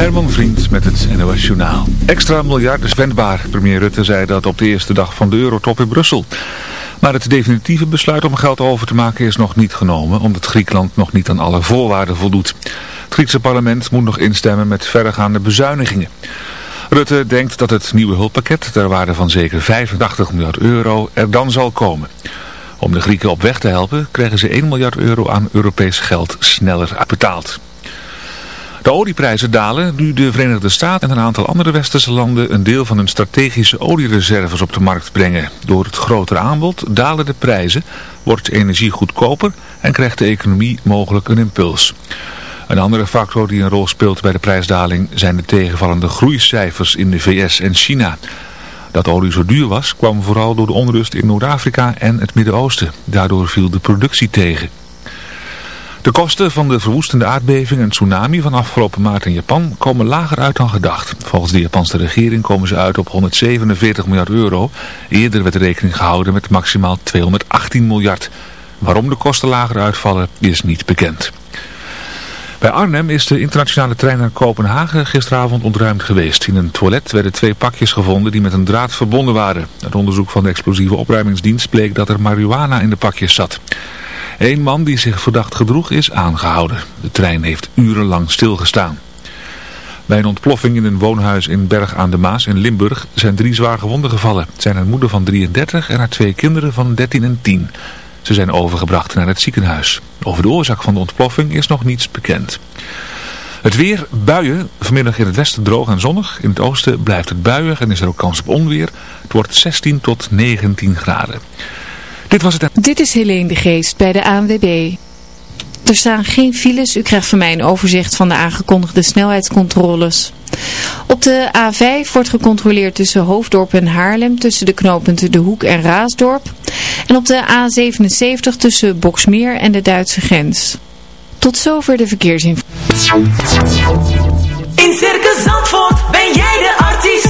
Herman Vriend met het NOS Journaal. Extra miljard is wendbaar. Premier Rutte zei dat op de eerste dag van de eurotop in Brussel. Maar het definitieve besluit om geld over te maken is nog niet genomen... omdat Griekenland nog niet aan alle voorwaarden voldoet. Het Griekse parlement moet nog instemmen met verregaande bezuinigingen. Rutte denkt dat het nieuwe hulppakket ter waarde van zeker 85 miljard euro er dan zal komen. Om de Grieken op weg te helpen krijgen ze 1 miljard euro aan Europees geld sneller betaald. De olieprijzen dalen nu de Verenigde Staten en een aantal andere westerse landen een deel van hun strategische oliereserves op de markt brengen. Door het grotere aanbod dalen de prijzen, wordt energie goedkoper en krijgt de economie mogelijk een impuls. Een andere factor die een rol speelt bij de prijsdaling zijn de tegenvallende groeicijfers in de VS en China. Dat olie zo duur was kwam vooral door de onrust in Noord-Afrika en het Midden-Oosten. Daardoor viel de productie tegen. De kosten van de verwoestende aardbeving en tsunami van afgelopen maart in Japan komen lager uit dan gedacht. Volgens de Japanse regering komen ze uit op 147 miljard euro. Eerder werd rekening gehouden met maximaal 218 miljard. Waarom de kosten lager uitvallen is niet bekend. Bij Arnhem is de internationale trein naar Kopenhagen gisteravond ontruimd geweest. In een toilet werden twee pakjes gevonden die met een draad verbonden waren. Het onderzoek van de explosieve opruimingsdienst bleek dat er marihuana in de pakjes zat. Een man die zich verdacht gedroeg is aangehouden. De trein heeft urenlang stilgestaan. Bij een ontploffing in een woonhuis in Berg aan de Maas in Limburg zijn drie zwaar gewonden gevallen. Het zijn een moeder van 33 en haar twee kinderen van 13 en 10. Ze zijn overgebracht naar het ziekenhuis. Over de oorzaak van de ontploffing is nog niets bekend. Het weer, buien, vanmiddag in het westen droog en zonnig. In het oosten blijft het buiig en is er ook kans op onweer. Het wordt 16 tot 19 graden. Dit was het. Dit is Helene de Geest bij de ANWB. Er staan geen files. U krijgt van mij een overzicht van de aangekondigde snelheidscontroles. Op de A5 wordt gecontroleerd tussen Hoofddorp en Haarlem, tussen de knooppunten De Hoek en Raasdorp. En op de A77 tussen Boksmeer en de Duitse grens. Tot zover de verkeersinformatie. In Circus Zandvoort ben jij de artiest.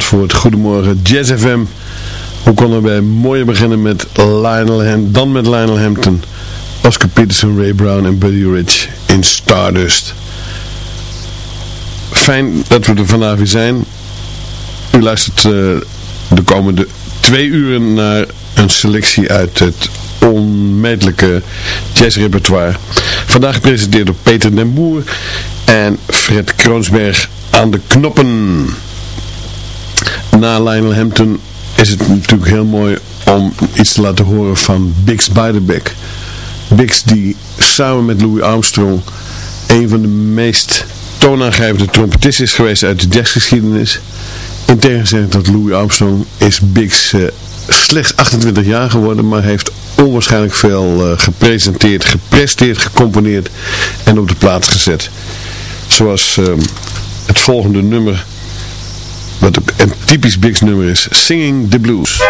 Goedemorgen Jazz FM. Hoe konden wij mooier beginnen met Lionel Ham, dan met Lionel Hampton, Oscar Peterson, Ray Brown en Buddy Rich in Stardust. Fijn dat we er vandaag weer zijn. U luistert uh, de komende twee uren naar een selectie uit het onmetelijke jazzrepertoire. Vandaag gepresenteerd door Peter den Boer en Fred Kroonsberg aan de knoppen. Na Lionel Hampton is het natuurlijk heel mooi om iets te laten horen van Bix Beiderbecke. Bix die samen met Louis Armstrong een van de meest toonaangevende trompetisten is geweest uit de jazzgeschiedenis. In tegenstelling tot Louis Armstrong is Bix uh, slechts 28 jaar geworden, maar heeft onwaarschijnlijk veel uh, gepresenteerd, gepresteerd, gecomponeerd en op de plaats gezet. Zoals uh, het volgende nummer, wat ook een typisch Bix nummer is, Singing the Blues.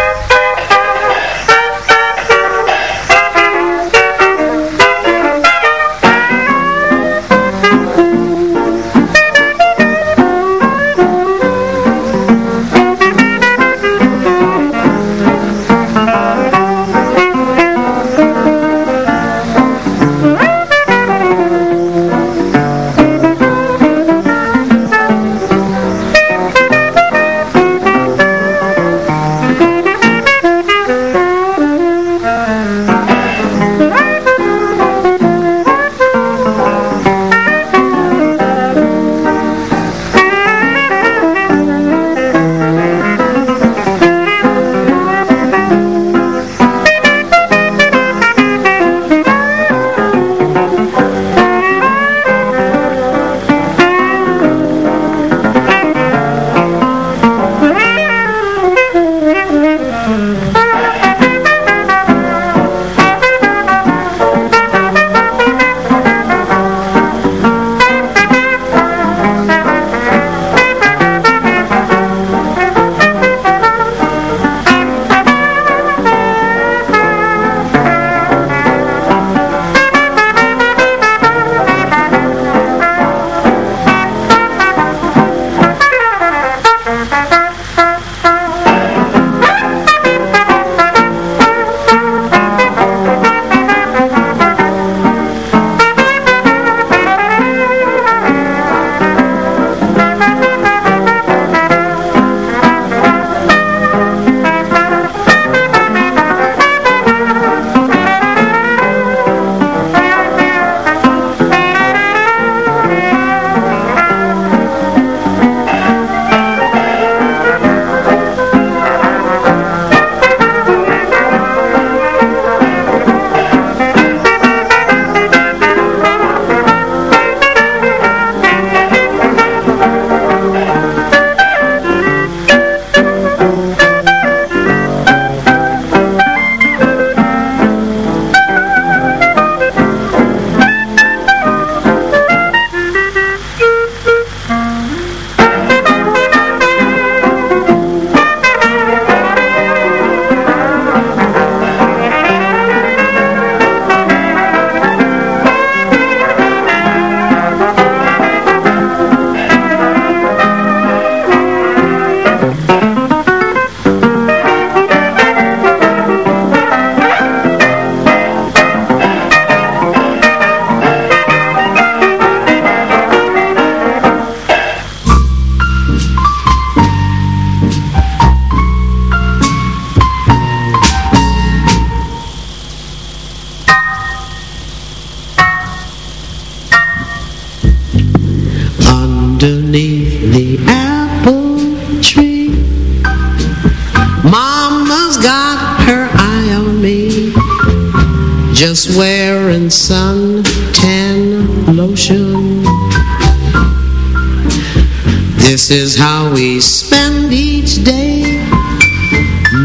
Is how we spend each day.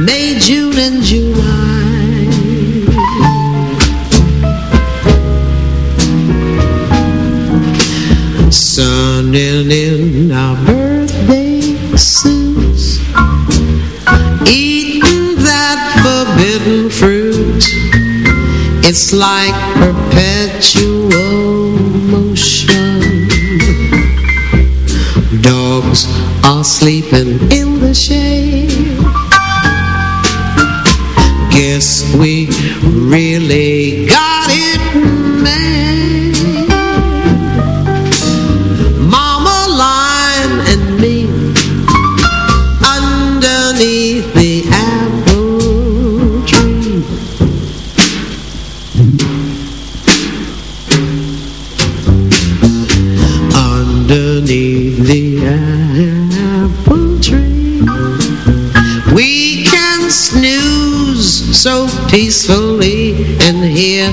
May, June and July. Sunning in our birthday suits. Eating that forbidden fruit. It's like perpetual are sleeping in the shade. Guess we really got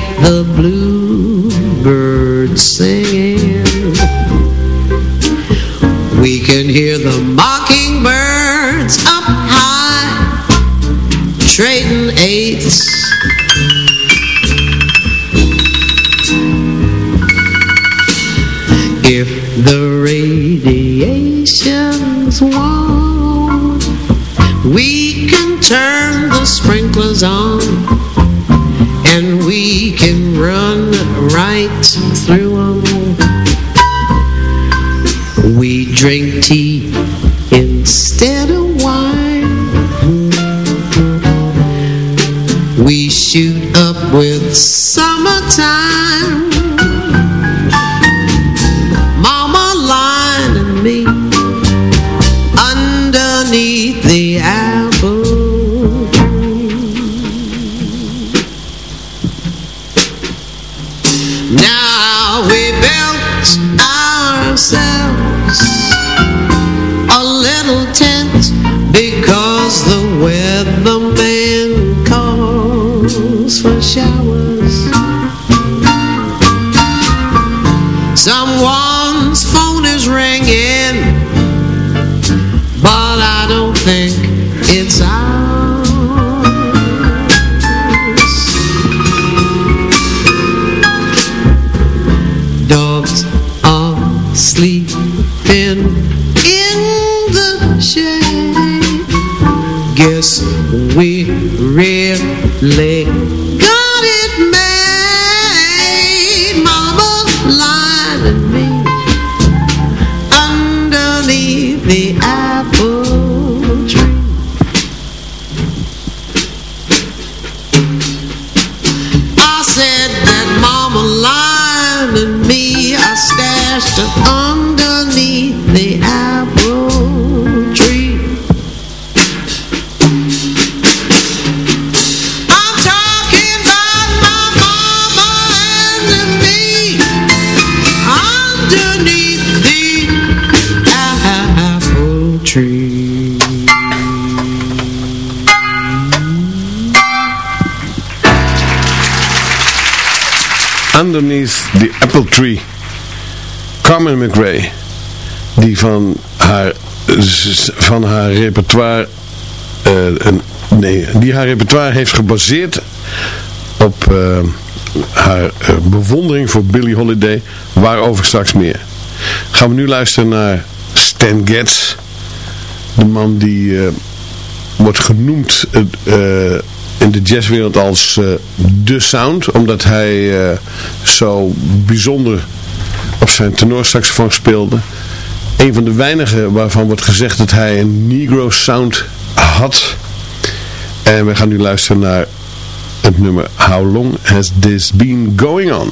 the bluebirds up with summertime haar, van haar repertoire... eh, een, nee, die haar repertoire heeft gebaseerd op eh, haar eh, bewondering voor Billie Holiday. Waarover straks meer. Gaan we nu luisteren naar Stan Getz. De man die wordt genoemd in de jazzwereld als de sound. Omdat hij zo bijzonder op zijn tenorsaxofoon speelde. Een van de weinigen waarvan wordt gezegd dat hij een negro sound had. En we gaan nu luisteren naar het nummer How Long Has This Been Going On?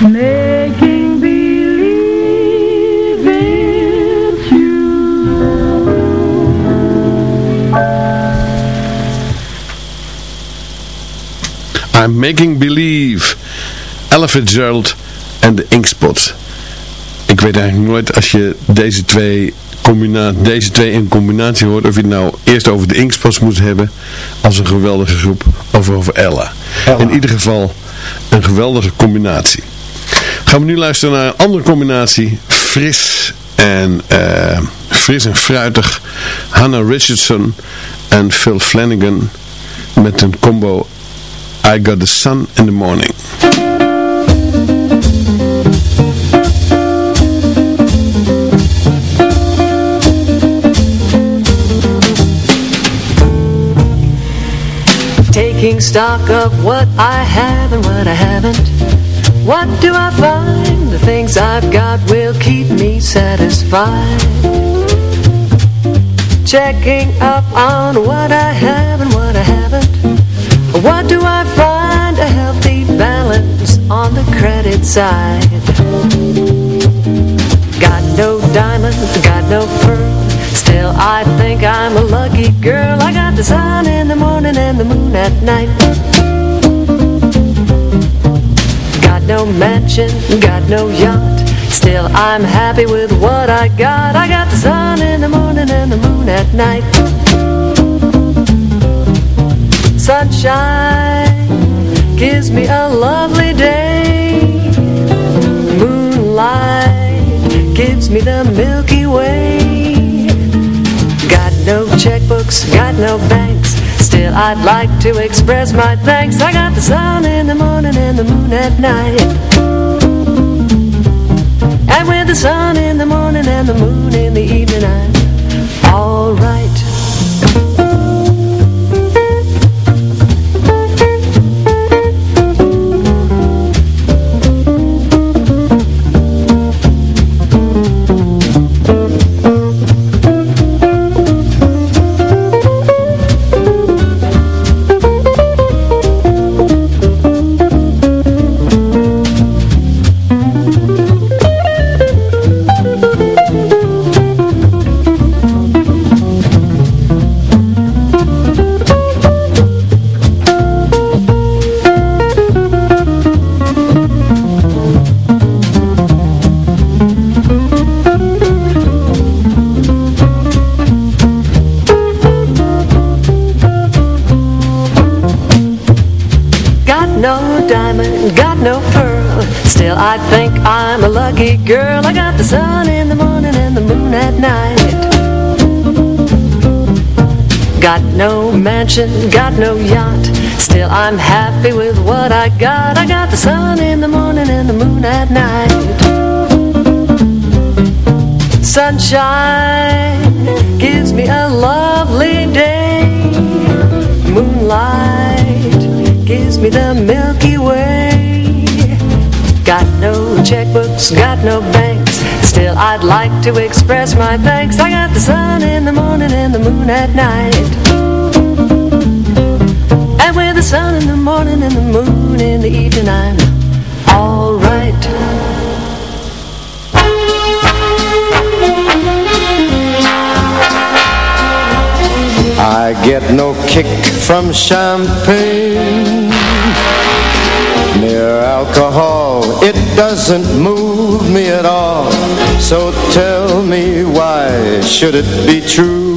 Making believe it's you I'm Making Believe. Ella Fitzgerald en de Inkspots. Ik weet eigenlijk nooit als je deze twee, deze twee in combinatie hoort of je het nou eerst over de Inkspots moet hebben als een geweldige groep of over Ella. In ieder geval een geweldige combinatie. Gaan we nu luisteren naar een andere combinatie. Fris en, eh, fris en fruitig. Hannah Richardson en Phil Flanagan met een combo I Got the Sun in the Morning. Taking stock of what I have and what I haven't. What do I find? The things I've got will keep me satisfied. Checking up on what I have and what I haven't. What do I find? A healthy balance on the credit side. Got no diamonds, got no pearl Still I think I'm a lucky girl. I got the sun in the morning and the moon at night. Got no mansion, got no yacht. Still I'm happy with what I got. I got the sun in the morning and the moon at night. Sunshine gives me a lovely day. Moonlight gives me the Milky Way no checkbooks, got no banks. Still I'd like to express my thanks. I got the sun in the morning and the moon at night. And with the sun in the morning and the moon in the evening I'm alright lucky girl. I got the sun in the morning and the moon at night. Got no mansion, got no yacht. Still I'm happy with what I got. I got the sun in the morning and the moon at night. Sunshine gives me a lovely day. Moonlight gives me the Milky Way checkbooks, got no banks. Still I'd like to express my thanks. I got the sun in the morning and the moon at night. And with the sun in the morning and the moon in the evening I'm alright I get no kick from champagne alcohol, it doesn't move me at all. So tell me why should it be true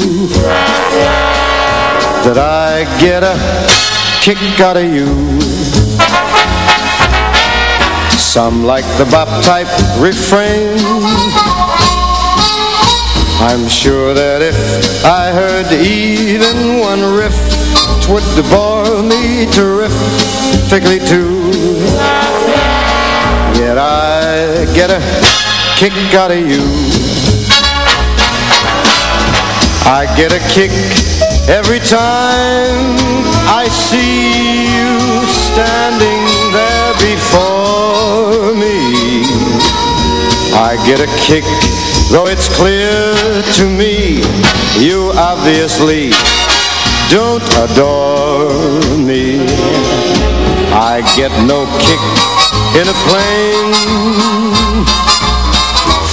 That I get a kick out of you? Some like the bop type refrain. I'm sure that if I heard even one riff Twould bore me terrifically too Yet I get a kick out of you. I get a kick every time I see you standing there before me. I get a kick, though it's clear to me You obviously don't adore me. I get no kick in a plane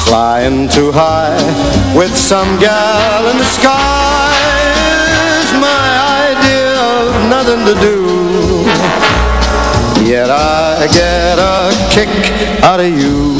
Flying too high with some gal in the skies. My idea of nothing to do. Yet I get a kick out of you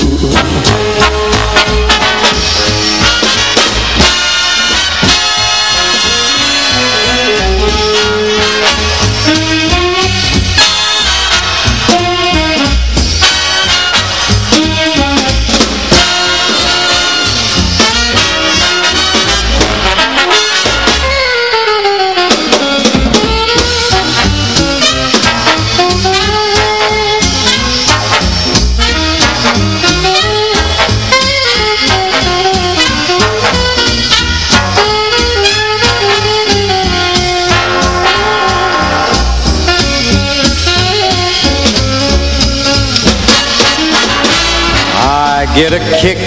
get a kick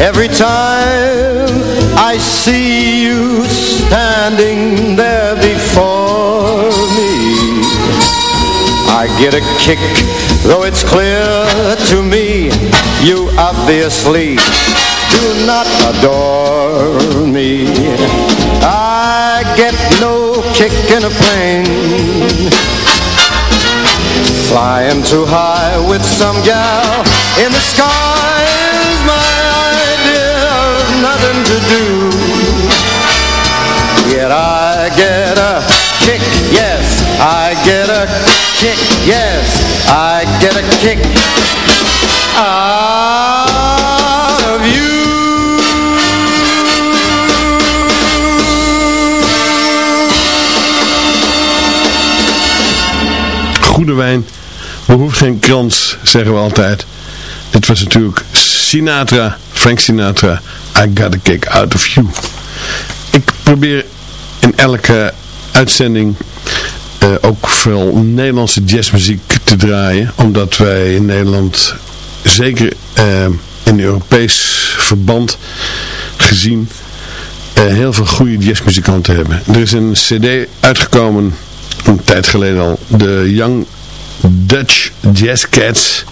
every time I see you standing there before me. I get a kick, though it's clear to me you obviously do not adore me. I get no kick in a plane Flying too high with some gal in the sky get a kick, yes, I get a kick out of you. Goede wijn behoeft geen krans, zeggen we altijd. Dit was natuurlijk Sinatra, Frank Sinatra, I got a kick out of you. Ik probeer in elke uitzending uh, ook veel Nederlandse jazzmuziek te draaien. Omdat wij in Nederland, zeker uh, in Europees verband gezien, uh, heel veel goede jazzmuzikanten hebben. Er is een cd uitgekomen, een tijd geleden al, de Young Dutch Jazz Cats.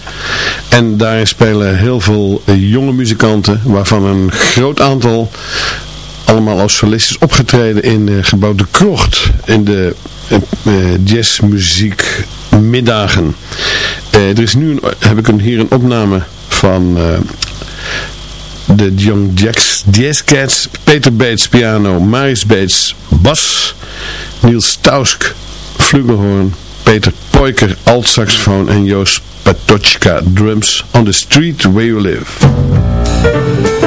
En daarin spelen heel veel jonge muzikanten, waarvan een groot aantal allemaal als solistes opgetreden in gebouw De Krocht in de jazzmuziek middagen. Uh, er is nu, een, heb ik een, hier een opname van de Young Jacks Jazz Cats, Peter Bates piano, Maris Bates bas, Niels Tausk flugelhorn, Peter Poiker altsaxofoon en Joost Patochka drums on the street where you live.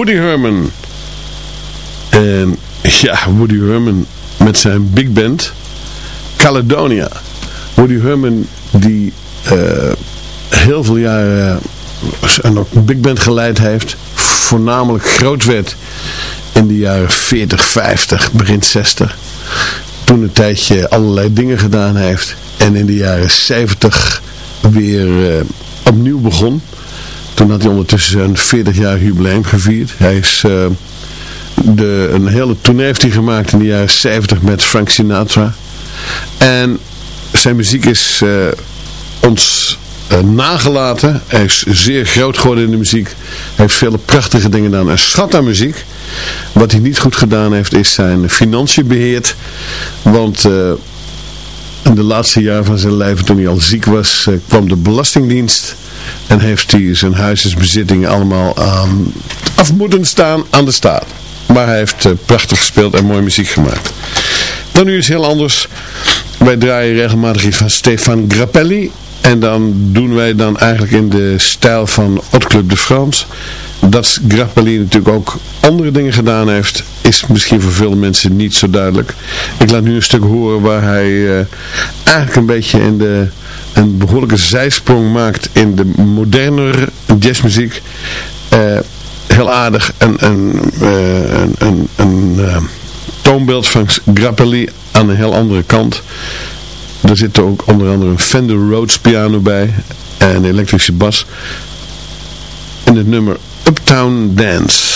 Woody Herman. En ja, Woody Herman met zijn big band Caledonia. Woody Herman die eh, heel veel jaren een big band geleid heeft. Voornamelijk groot werd in de jaren 40, 50, begin 60. Toen een tijdje allerlei dingen gedaan heeft. En in de jaren 70 weer uh, opnieuw begon. Toen had hij ondertussen zijn 40 jaar jubileum gevierd. Hij is... Uh, de, een hele tournee heeft hij gemaakt in de jaren 70 met Frank Sinatra. En zijn muziek is uh, ons uh, nagelaten. Hij is zeer groot geworden in de muziek. Hij heeft vele prachtige dingen gedaan. Een schat aan muziek. Wat hij niet goed gedaan heeft is zijn financiën beheerd. Want in de laatste jaren van zijn leven toen hij al ziek was kwam de belastingdienst. En heeft hij zijn huisjesbezittingen allemaal aan, af moeten staan aan de staat. Maar hij heeft uh, prachtig gespeeld en mooie muziek gemaakt. Dan nu is heel anders. Wij draaien regelmatig van Stefan Grappelli. En dan doen wij dan eigenlijk in de stijl van Hot Club de France. Dat Grappelli natuurlijk ook andere dingen gedaan heeft, is misschien voor veel mensen niet zo duidelijk. Ik laat nu een stuk horen waar hij uh, eigenlijk een beetje in de, een behoorlijke zijsprong maakt in de modernere jazzmuziek. Uh, heel aardig een, een, een, een, een uh, toonbeeld van Grappelli aan een heel andere kant. Er zit ook onder andere een Fender Rhodes piano bij en een elektrische bas. En het nummer Uptown Dance.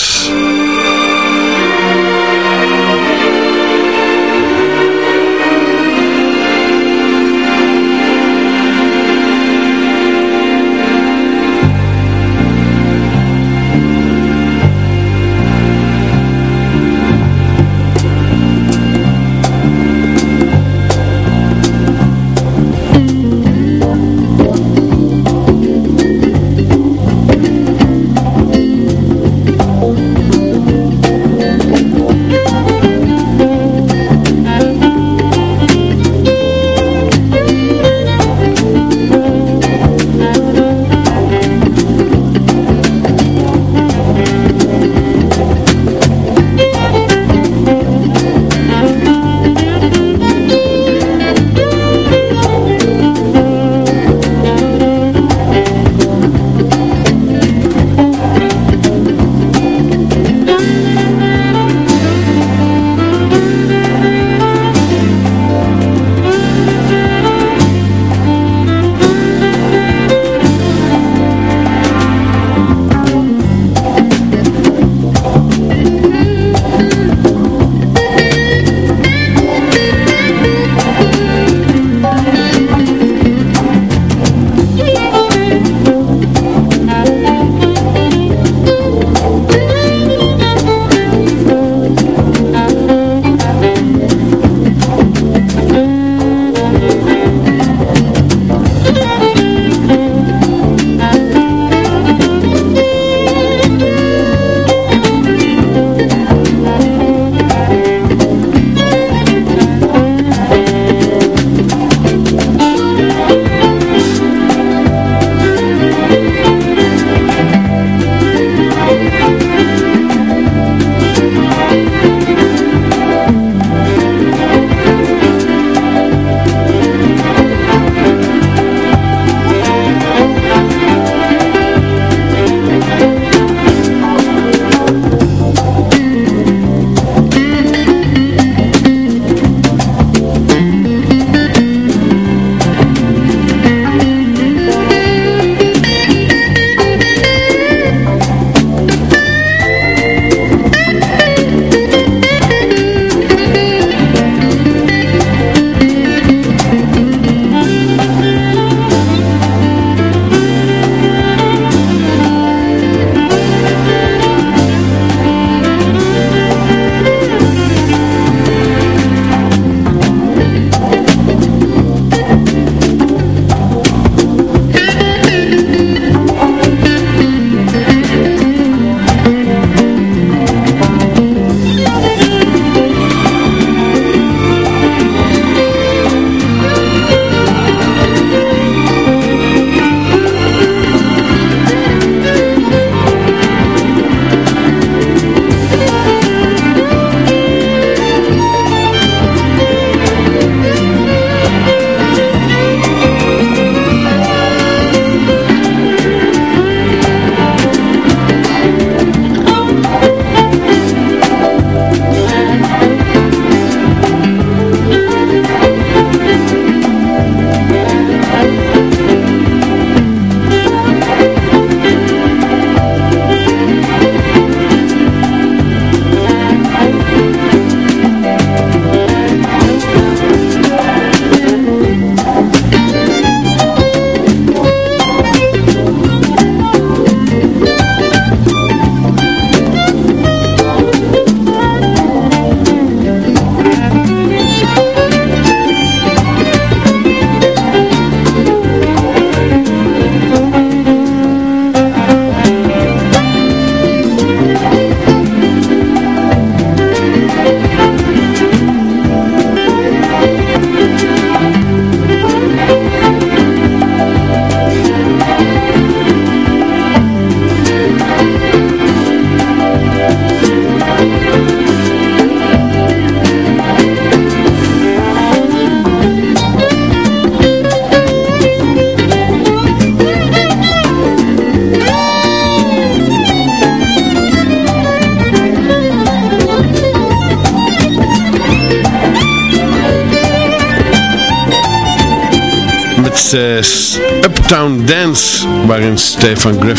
Uptown Dance, waarin Stefan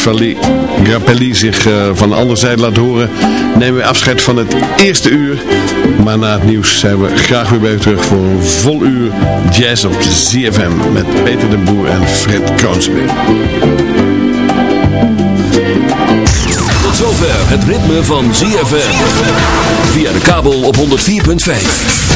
Grappelli, zich uh, van de andere zijde laat horen, nemen we afscheid van het eerste uur. Maar na het nieuws zijn we graag weer bij u terug voor een vol uur jazz op ZFM met Peter de Boer en Fred Kroonsbeek. Tot zover het ritme van ZFM. Via de kabel op 104.5.